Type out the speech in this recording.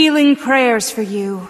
healing prayers for you.